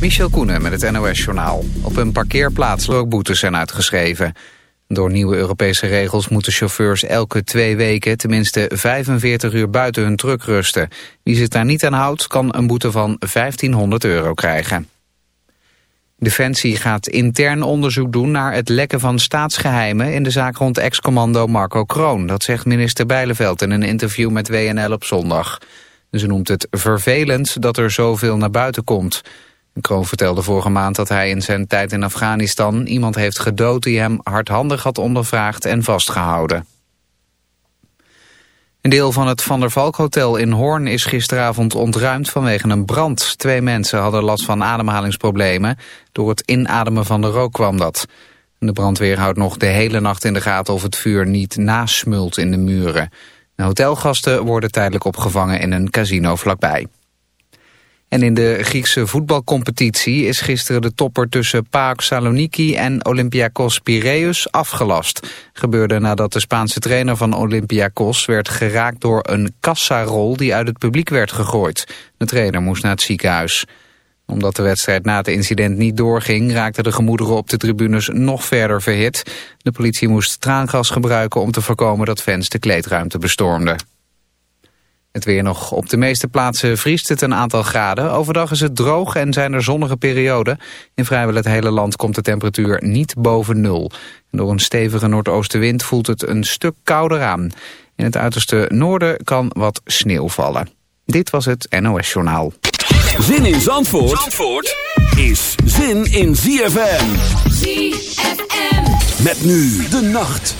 Michel Koenen met het NOS-journaal. Op een parkeerplaats ook boetes zijn uitgeschreven. Door nieuwe Europese regels moeten chauffeurs elke twee weken... tenminste 45 uur buiten hun truck rusten. Wie zich daar niet aan houdt, kan een boete van 1500 euro krijgen. Defensie gaat intern onderzoek doen naar het lekken van staatsgeheimen... in de zaak rond ex-commando Marco Kroon. Dat zegt minister Bijleveld in een interview met WNL op zondag. Ze noemt het vervelend dat er zoveel naar buiten komt... Kroon vertelde vorige maand dat hij in zijn tijd in Afghanistan iemand heeft gedood die hem hardhandig had ondervraagd en vastgehouden. Een deel van het Van der Valk Hotel in Hoorn is gisteravond ontruimd vanwege een brand. Twee mensen hadden last van ademhalingsproblemen. Door het inademen van de rook kwam dat. De brandweer houdt nog de hele nacht in de gaten of het vuur niet nasmult in de muren. Hotelgasten worden tijdelijk opgevangen in een casino vlakbij. En in de Griekse voetbalcompetitie is gisteren de topper tussen PAOK Saloniki en Olympiakos Piraeus afgelast. Gebeurde nadat de Spaanse trainer van Olympiakos werd geraakt door een kassarol die uit het publiek werd gegooid. De trainer moest naar het ziekenhuis. Omdat de wedstrijd na het incident niet doorging, raakten de gemoederen op de tribunes nog verder verhit. De politie moest traangas gebruiken om te voorkomen dat fans de kleedruimte bestormden. Het weer nog. Op de meeste plaatsen vriest het een aantal graden. Overdag is het droog en zijn er zonnige perioden. In vrijwel het hele land komt de temperatuur niet boven nul. door een stevige noordoostenwind voelt het een stuk kouder aan. In het uiterste noorden kan wat sneeuw vallen. Dit was het NOS Journaal. Zin in Zandvoort, Zandvoort is zin in ZFM. ZFM. Met nu de nacht.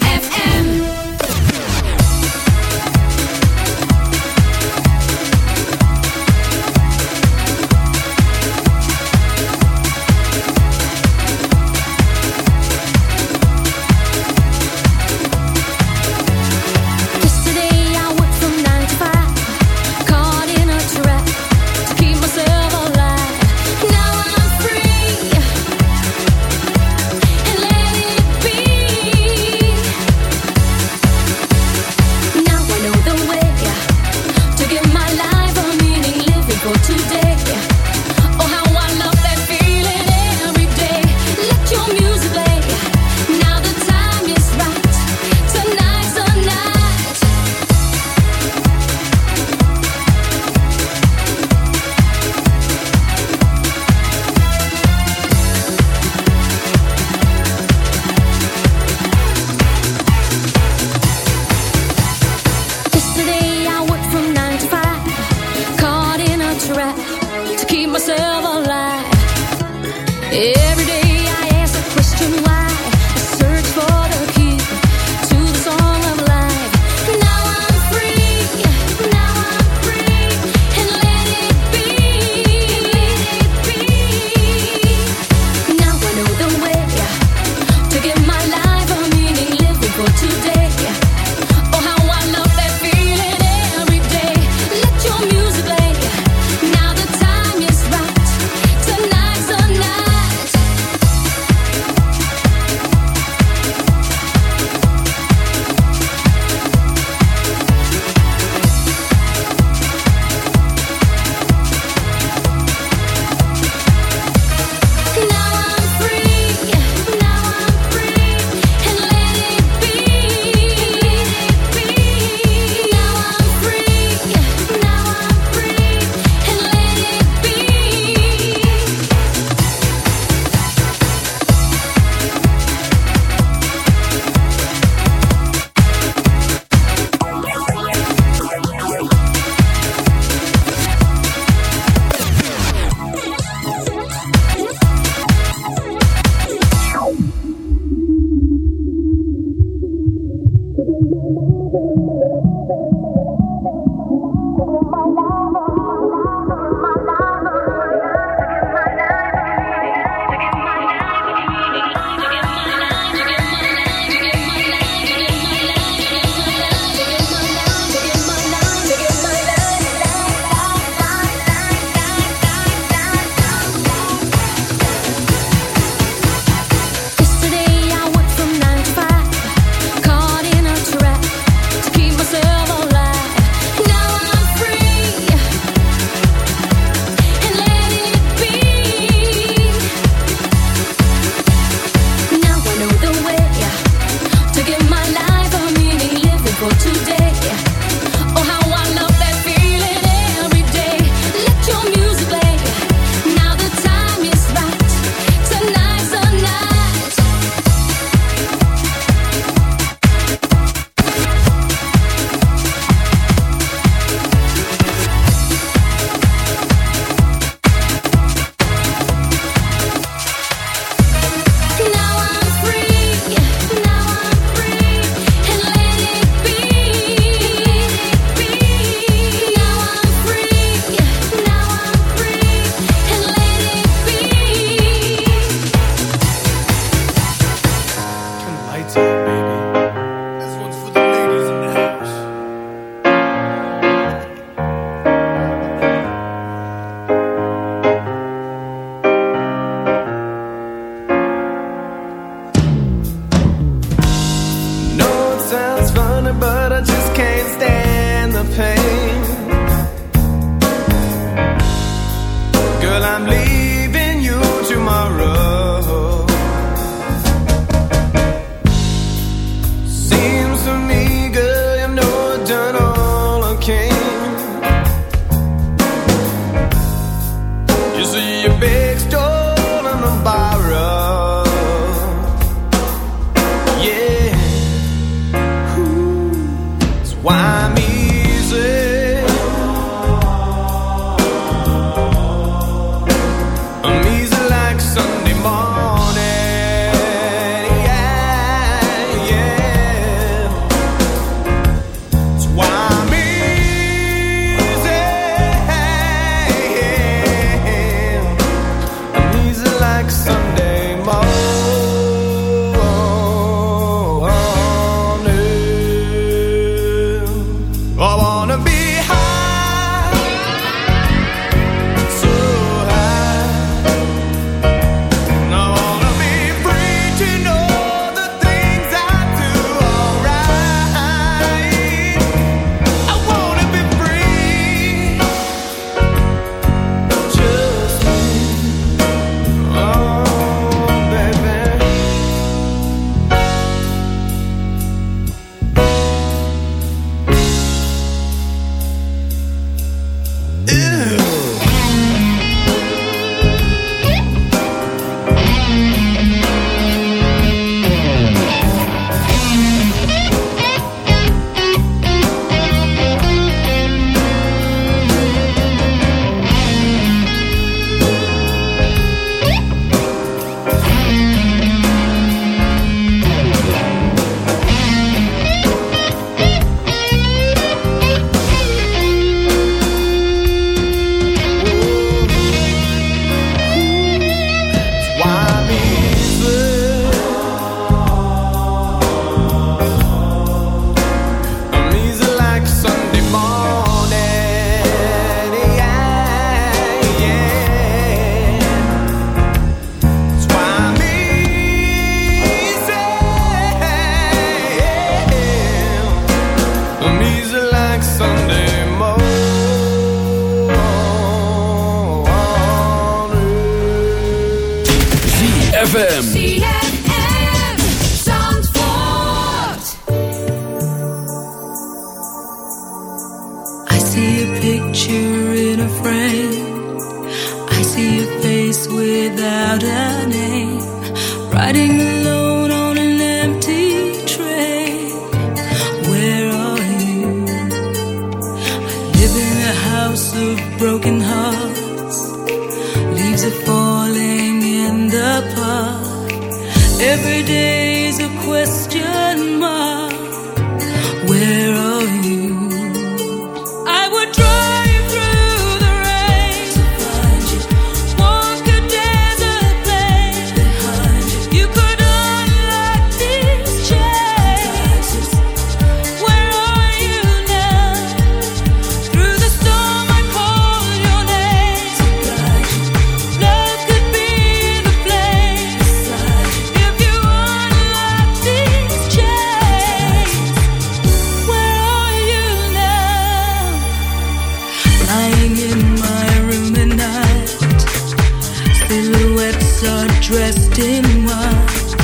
Are dressed in white,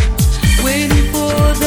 waiting for the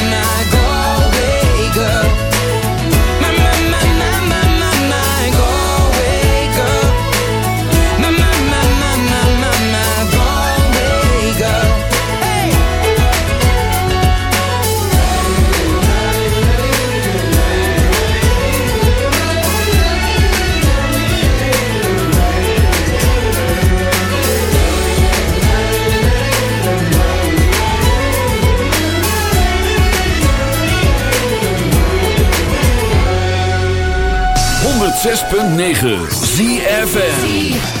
106.9 ZFN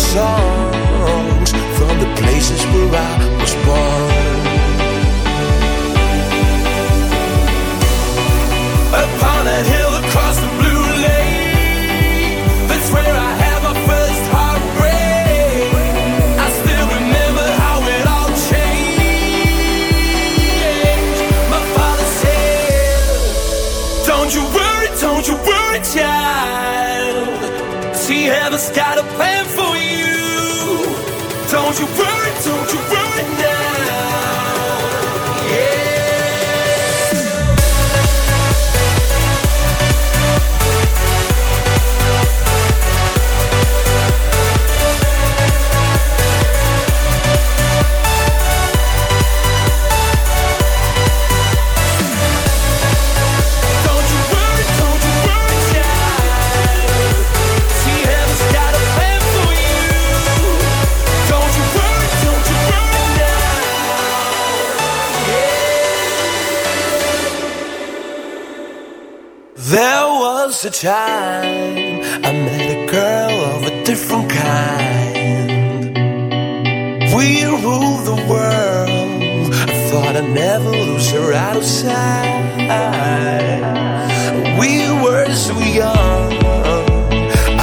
Songs from the places where I was born. Upon a hill across the blue lake, that's where I had my first heartbreak. I still remember how it all changed. My father said, Don't you worry, don't you worry, child. See, heaven's got a plan. Don't you was a time I met a girl of a different kind. We ruled the world. I thought I'd never lose her out of sight. We were so young.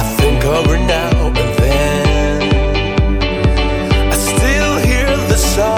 I think of her now and then. I still hear the songs,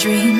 dream.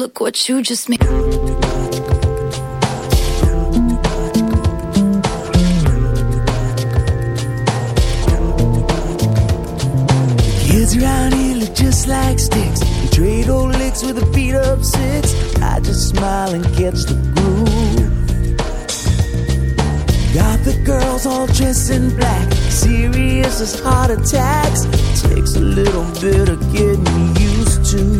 look what you just made. Kids around here look just like sticks. We trade old licks with a beat up six. I just smile and catch the groove. Got the girls all dressed in black, serious as heart attacks. Takes a little bit of getting used to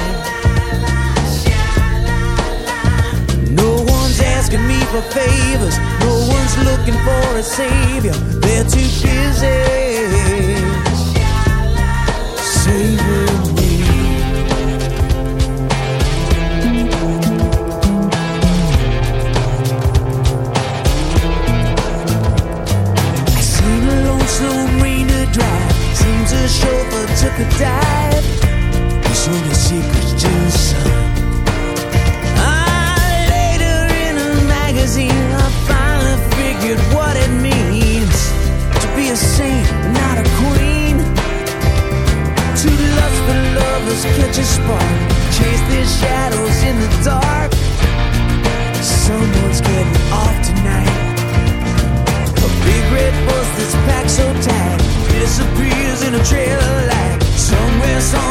for favors. No one's looking for a savior. They're too busy saving me. I seen a. Seems a chauffeur took a dive. He's on a secret to busy, I finally figured what it means to be a saint, not a queen. Two lustful lovers catch a spark, chase their shadows in the dark. Someone's getting off tonight. A big red bus that's packed so tight disappears in a trail of light somewhere. somewhere